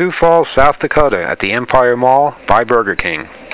Sioux Falls, South Dakota at the Empire Mall by Burger King.